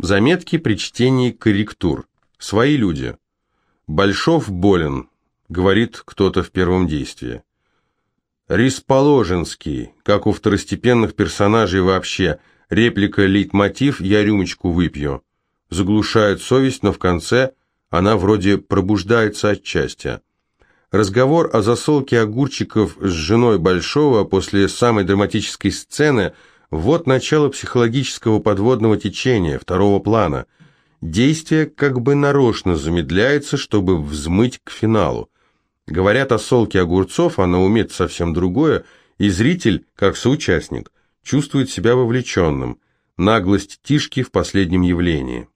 Заметки при чтении корректур. Свои люди. Большов болен, говорит кто-то в первом действии. Рисположенский, как у второстепенных персонажей вообще, реплика лейтмотив «я рюмочку выпью». Заглушает совесть, но в конце она вроде пробуждается от счастья. Разговор о засолке огурчиков с женой Большого после самой драматической сцены – вот начало психологического подводного течения, второго плана. Действие как бы нарочно замедляется, чтобы взмыть к финалу. Говорят о солке огурцов, она умеет совсем другое, и зритель, как соучастник, чувствует себя вовлеченным. Наглость Тишки в последнем явлении.